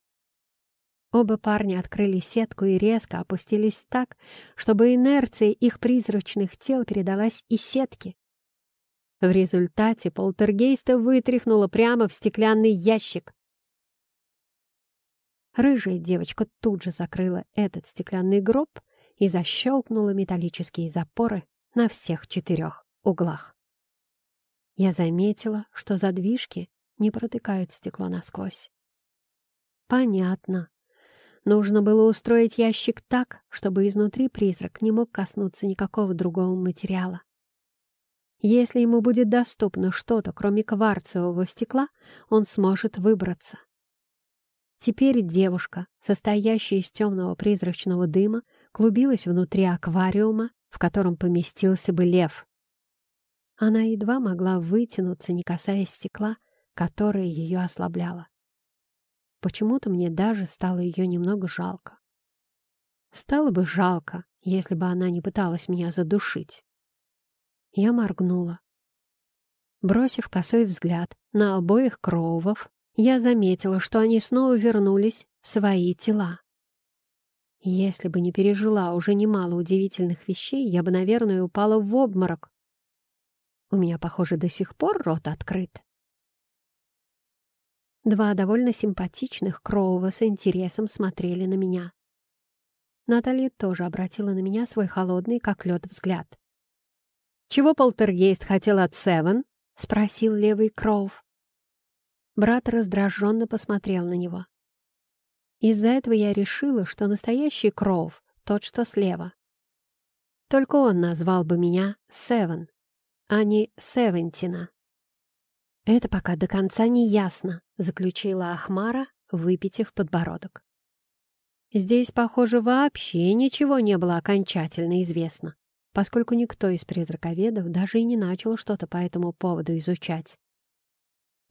Оба парня открыли сетку и резко опустились так, чтобы инерция их призрачных тел передалась и сетке. В результате полтергейста вытряхнуло прямо в стеклянный ящик. Рыжая девочка тут же закрыла этот стеклянный гроб и защелкнула металлические запоры на всех четырех углах. Я заметила, что задвижки не протыкают стекло насквозь. Понятно. Нужно было устроить ящик так, чтобы изнутри призрак не мог коснуться никакого другого материала. Если ему будет доступно что-то, кроме кварцевого стекла, он сможет выбраться. Теперь девушка, состоящая из темного призрачного дыма, клубилась внутри аквариума, в котором поместился бы лев. Она едва могла вытянуться, не касаясь стекла, которое ее ослабляло. Почему-то мне даже стало ее немного жалко. Стало бы жалко, если бы она не пыталась меня задушить. Я моргнула. Бросив косой взгляд на обоих Кроувов, я заметила, что они снова вернулись в свои тела. Если бы не пережила уже немало удивительных вещей, я бы, наверное, упала в обморок. У меня, похоже, до сих пор рот открыт. Два довольно симпатичных Кроува с интересом смотрели на меня. Наталья тоже обратила на меня свой холодный, как лед, взгляд. «Чего полтергейст хотел от Севен?» — спросил левый Кроув. Брат раздраженно посмотрел на него. Из-за этого я решила, что настоящий Кроув тот, что слева. Только он назвал бы меня Севен, а не Севентина. «Это пока до конца не ясно», — заключила Ахмара, выпитив подбородок. Здесь, похоже, вообще ничего не было окончательно известно, поскольку никто из призраковедов даже и не начал что-то по этому поводу изучать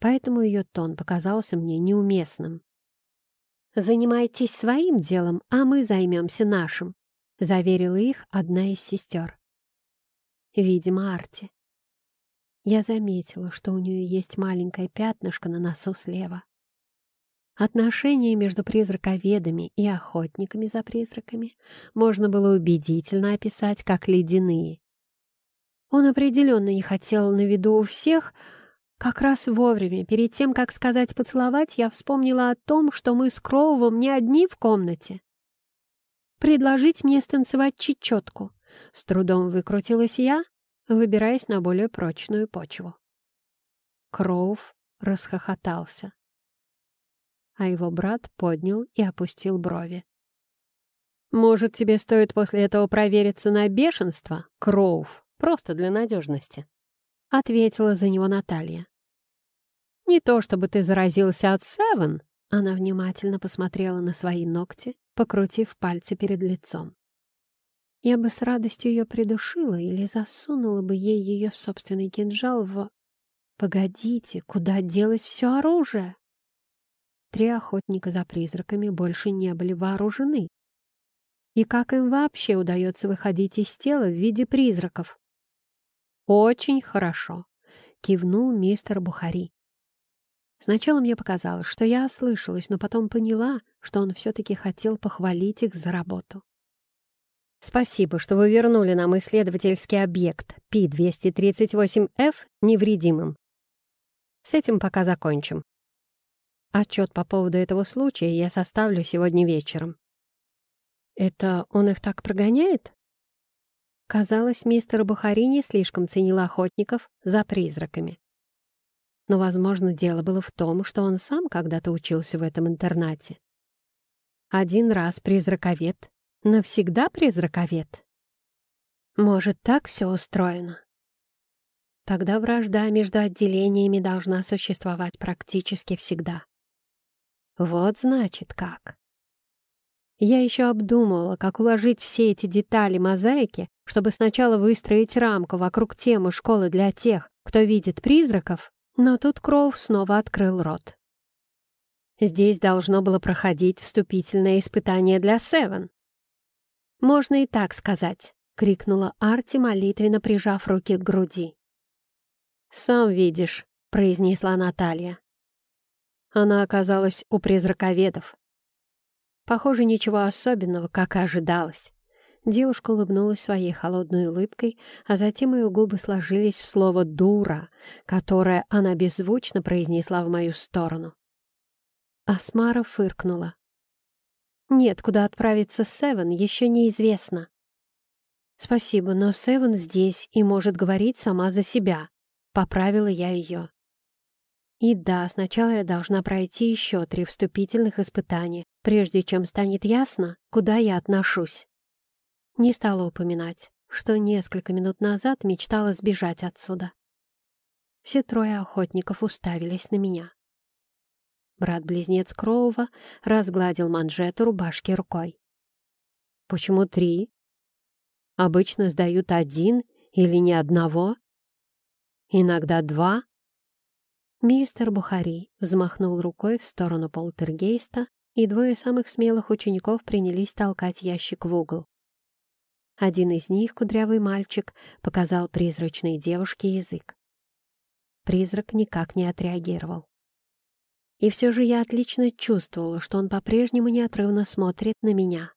поэтому ее тон показался мне неуместным. «Занимайтесь своим делом, а мы займемся нашим», — заверила их одна из сестер. Видимо, Арти. Я заметила, что у нее есть маленькое пятнышко на носу слева. Отношения между призраковедами и охотниками за призраками можно было убедительно описать как ледяные. Он определенно не хотел на виду у всех как раз вовремя, перед тем, как сказать «поцеловать», я вспомнила о том, что мы с Кроувом не одни в комнате. «Предложить мне станцевать чечетку», — с трудом выкрутилась я, выбираясь на более прочную почву. Кроув расхохотался. а его брат поднял и опустил брови. «Может, тебе стоит после этого провериться на бешенство, Кроув, просто для надежности?» — ответила за него Наталья. «Не то чтобы ты заразился от Севен», — она внимательно посмотрела на свои ногти, покрутив пальцы перед лицом. Я бы с радостью ее придушила или засунула бы ей ее собственный кинжал в... Погодите, куда делось все оружие? Три охотника за призраками больше не были вооружены. И как им вообще удается выходить из тела в виде призраков? «Очень хорошо», — кивнул мистер Бухари. Сначала мне показалось, что я ослышалась, но потом поняла, что он все-таки хотел похвалить их за работу. Спасибо, что вы вернули нам исследовательский объект Пи-238F невредимым. С этим пока закончим. Отчет по поводу этого случая я составлю сегодня вечером. Это он их так прогоняет? Казалось, мистер Бухари не слишком ценил охотников за призраками. Но, возможно, дело было в том, что он сам когда-то учился в этом интернате. Один раз призраковед Навсегда призраковед? Может, так все устроено? Тогда вражда между отделениями должна существовать практически всегда. Вот значит как. Я еще обдумывала, как уложить все эти детали мозаики, чтобы сначала выстроить рамку вокруг темы школы для тех, кто видит призраков, но тут Кроув снова открыл рот. Здесь должно было проходить вступительное испытание для Севен. «Можно и так сказать», — крикнула Арти, молитвенно прижав руки к груди. «Сам видишь», — произнесла Наталья. Она оказалась у призраковедов. Похоже, ничего особенного, как и ожидалось. Девушка улыбнулась своей холодной улыбкой, а затем ее губы сложились в слово «дура», которое она беззвучно произнесла в мою сторону. Асмара фыркнула. Нет, куда отправиться Севен, еще неизвестно. Спасибо, но Севен здесь и может говорить сама за себя. Поправила я ее. И да, сначала я должна пройти еще три вступительных испытания, прежде чем станет ясно, куда я отношусь. Не стала упоминать, что несколько минут назад мечтала сбежать отсюда. Все трое охотников уставились на меня. Брат-близнец Кроува разгладил манжету рубашки рукой. «Почему три? Обычно сдают один или ни одного. Иногда два». Мистер Бухари взмахнул рукой в сторону полтергейста, и двое самых смелых учеников принялись толкать ящик в угол. Один из них, кудрявый мальчик, показал призрачной девушке язык. Призрак никак не отреагировал. И все же я отлично чувствовала, что он по-прежнему неотрывно смотрит на меня.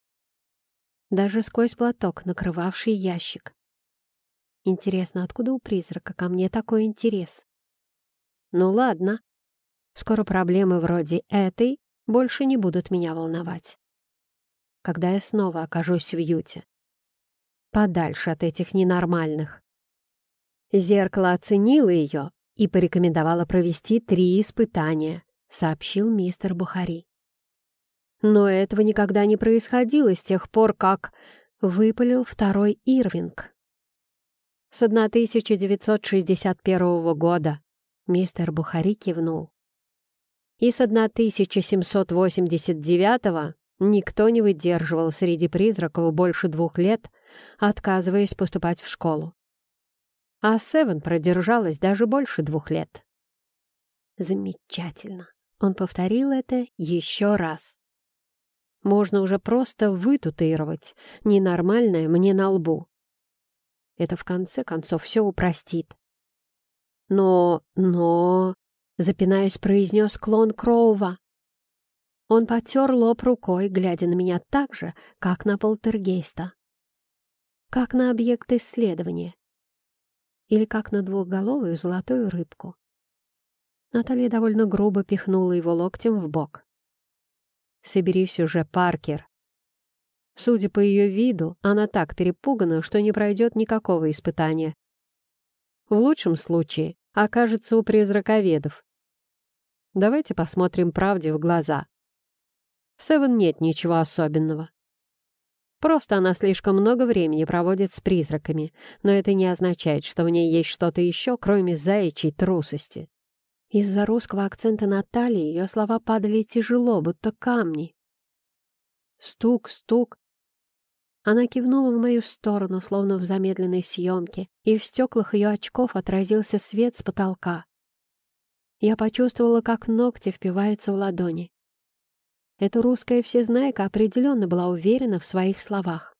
Даже сквозь платок, накрывавший ящик. Интересно, откуда у призрака ко мне такой интерес? Ну ладно. Скоро проблемы вроде этой больше не будут меня волновать. Когда я снова окажусь в юте. Подальше от этих ненормальных. Зеркало оценило ее и порекомендовало провести три испытания. — сообщил мистер Бухари. Но этого никогда не происходило с тех пор, как выпалил второй Ирвинг. С 1961 года мистер Бухари кивнул. И с 1789 никто не выдерживал среди призраков больше двух лет, отказываясь поступать в школу. А Севен продержалась даже больше двух лет. Замечательно. Он повторил это еще раз. Можно уже просто вытутировать ненормальное мне на лбу. Это в конце концов все упростит. Но, но... Запинаясь, произнес клон Кроува. Он потер лоб рукой, глядя на меня так же, как на полтергейста. Как на объект исследования. Или как на двухголовую золотую рыбку. Наталья довольно грубо пихнула его локтем в бок. «Соберись уже, Паркер!» Судя по ее виду, она так перепугана, что не пройдет никакого испытания. В лучшем случае окажется у призраковедов. давайте посмотрим правде в глаза. В Севен нет ничего особенного. Просто она слишком много времени проводит с призраками, но это не означает, что в ней есть что-то еще, кроме заячьей трусости. Из-за русского акцента Натальи ее слова падали тяжело, будто камни. Стук, стук. Она кивнула в мою сторону, словно в замедленной съемке, и в стеклах ее очков отразился свет с потолка. Я почувствовала, как ногти впиваются в ладони. Эта русская всезнайка определенно была уверена в своих словах.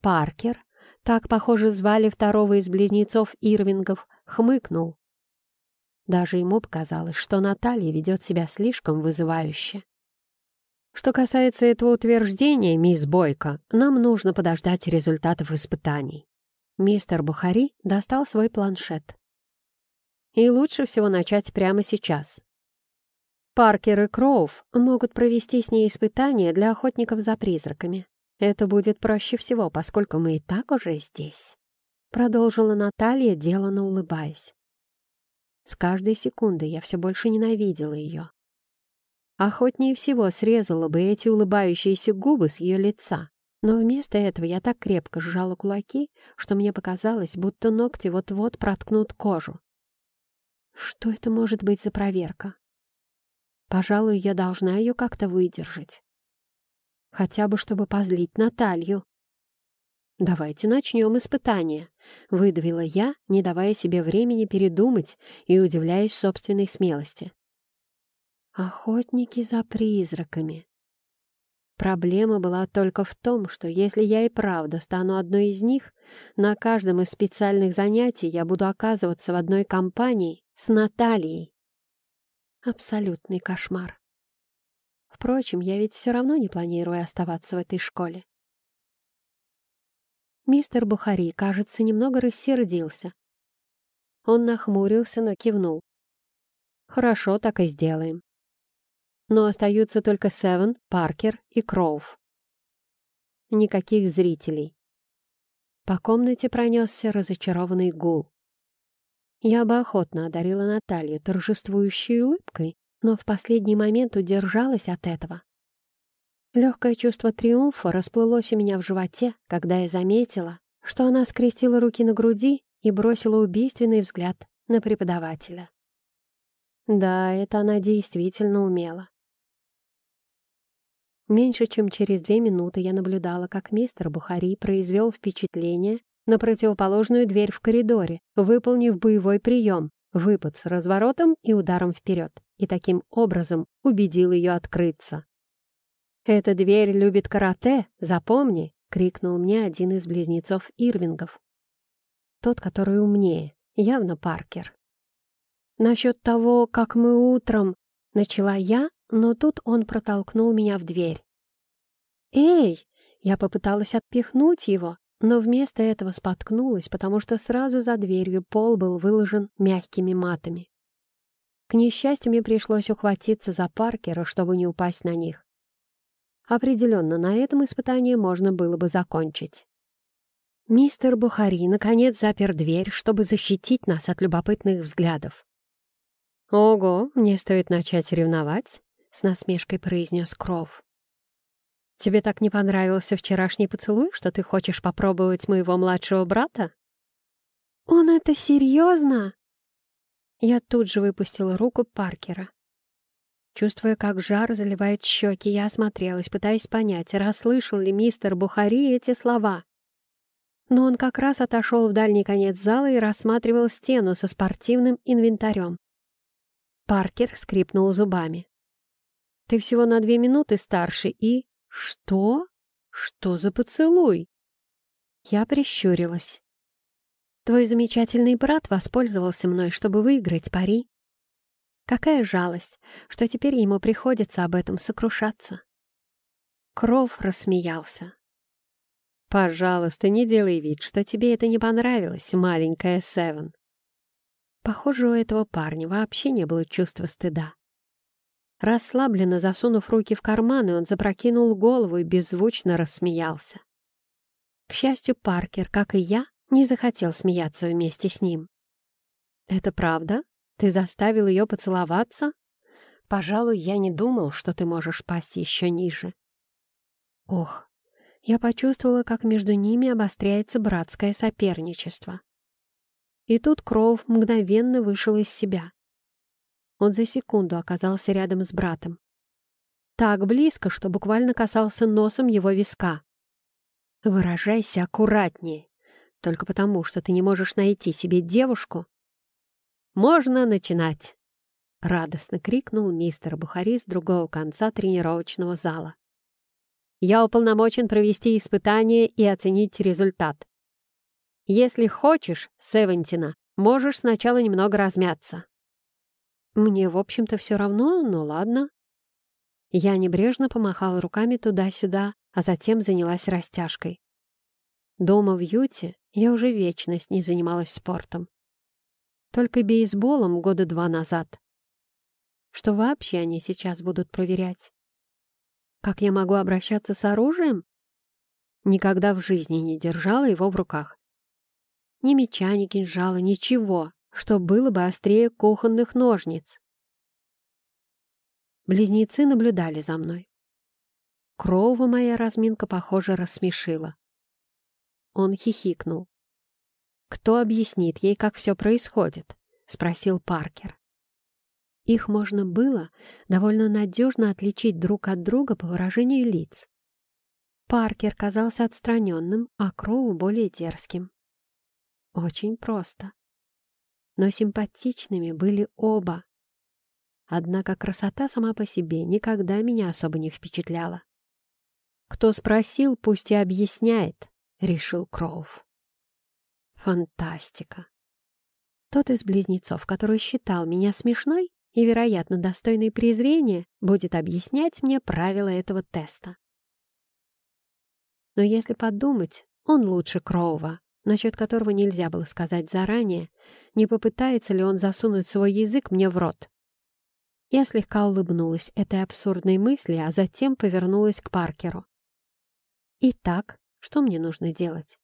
Паркер, так, похоже, звали второго из близнецов Ирвингов, хмыкнул. Даже ему показалось, что Наталья ведет себя слишком вызывающе. Что касается этого утверждения, мисс Бойко, нам нужно подождать результатов испытаний. Мистер Бухари достал свой планшет. И лучше всего начать прямо сейчас. Паркер и Кроув могут провести с ней испытания для охотников за призраками. Это будет проще всего, поскольку мы и так уже здесь. Продолжила Наталья, делано улыбаясь. С каждой секундой я все больше ненавидела ее. Охотнее всего срезала бы эти улыбающиеся губы с ее лица, но вместо этого я так крепко сжала кулаки, что мне показалось, будто ногти вот-вот проткнут кожу. Что это может быть за проверка? Пожалуй, я должна ее как-то выдержать. Хотя бы, чтобы позлить Наталью. «Давайте начнем испытание», — выдавила я, не давая себе времени передумать и удивляясь собственной смелости. «Охотники за призраками». Проблема была только в том, что если я и правда стану одной из них, на каждом из специальных занятий я буду оказываться в одной компании с Натальей. Абсолютный кошмар. Впрочем, я ведь все равно не планирую оставаться в этой школе. Мистер Бухари, кажется, немного рассердился. Он нахмурился, но кивнул. «Хорошо, так и сделаем. Но остаются только Севен, Паркер и Кроув. Никаких зрителей». По комнате пронесся разочарованный гул. Я бы охотно одарила Наталью торжествующей улыбкой, но в последний момент удержалась от этого. Легкое чувство триумфа расплылось у меня в животе, когда я заметила, что она скрестила руки на груди и бросила убийственный взгляд на преподавателя. Да, это она действительно умела. Меньше чем через две минуты я наблюдала, как мистер Бухари произвел впечатление на противоположную дверь в коридоре, выполнив боевой прием, выпад с разворотом и ударом вперед, и таким образом убедил ее открыться. «Эта дверь любит карате, запомни!» — крикнул мне один из близнецов Ирвингов. Тот, который умнее, явно Паркер. «Насчет того, как мы утром...» — начала я, но тут он протолкнул меня в дверь. «Эй!» — я попыталась отпихнуть его, но вместо этого споткнулась, потому что сразу за дверью пол был выложен мягкими матами. К несчастью, мне пришлось ухватиться за Паркера, чтобы не упасть на них. Определенно, на этом испытание можно было бы закончить. Мистер Бухари наконец запер дверь, чтобы защитить нас от любопытных взглядов. «Ого, мне стоит начать ревновать», — с насмешкой произнес Кров. Тебе так не понравился вчерашний поцелуй, что ты хочешь попробовать моего младшего брата?» «Он это серьезно?» Я тут же выпустила руку Паркера. Чувствуя, как жар заливает щеки, я осмотрелась, пытаясь понять, расслышал ли мистер Бухари эти слова. Но он как раз отошел в дальний конец зала и рассматривал стену со спортивным инвентарем. Паркер скрипнул зубами. «Ты всего на две минуты старше и...» «Что? Что за поцелуй?» Я прищурилась. «Твой замечательный брат воспользовался мной, чтобы выиграть пари. Какая жалость, что теперь ему приходится об этом сокрушаться». Кров рассмеялся. «Пожалуйста, не делай вид, что тебе это не понравилось, маленькая Севен». Похоже, у этого парня вообще не было чувства стыда. Расслабленно засунув руки в карманы, он запрокинул голову и беззвучно рассмеялся. К счастью, Паркер, как и я, не захотел смеяться вместе с ним. «Это правда? Ты заставил ее поцеловаться?» Пожалуй, я не думал, что ты можешь пасть еще ниже. Ох, я почувствовала, как между ними обостряется братское соперничество. И тут Кроув мгновенно вышел из себя. Он за секунду оказался рядом с братом. Так близко, что буквально касался носом его виска. «Выражайся аккуратнее. Только потому, что ты не можешь найти себе девушку, можно начинать!» Радостно крикнул мистер Бухари с другого конца тренировочного зала. «Я уполномочен провести испытание и оценить результат. Если хочешь, Севентина, можешь сначала немного размяться». «Мне, в общем-то, все равно, но ладно». Я небрежно помахала руками туда-сюда, а затем занялась растяжкой. Дома в Юте я уже вечность не занималась спортом. Только бейсболом года два назад. Что вообще они сейчас будут проверять? Как я могу обращаться с оружием? Никогда в жизни не держала его в руках. Ни меча, ни кинжала, ничего, что было бы острее кухонных ножниц. Близнецы наблюдали за мной. Крова моя разминка, похоже, рассмешила. Он хихикнул. «Кто объяснит ей, как все происходит?» — спросил Паркер. Их можно было довольно надежно отличить друг от друга по выражению лиц. Паркер казался отстраненным, а Кроу более дерзким. Очень просто. Но симпатичными были оба. Однако красота сама по себе никогда меня особо не впечатляла. «Кто спросил, пусть и объясняет», — решил Кроув. Фантастика. Тот из близнецов, который считал меня смешной и, вероятно, достойный презрения, будет объяснять мне правила этого теста. Но если подумать, он лучше Кроува, насчет которого нельзя было сказать заранее, не попытается ли он засунуть свой язык мне в рот. Я слегка улыбнулась этой абсурдной мысли, а затем повернулась к Паркеру. «Итак, что мне нужно делать?»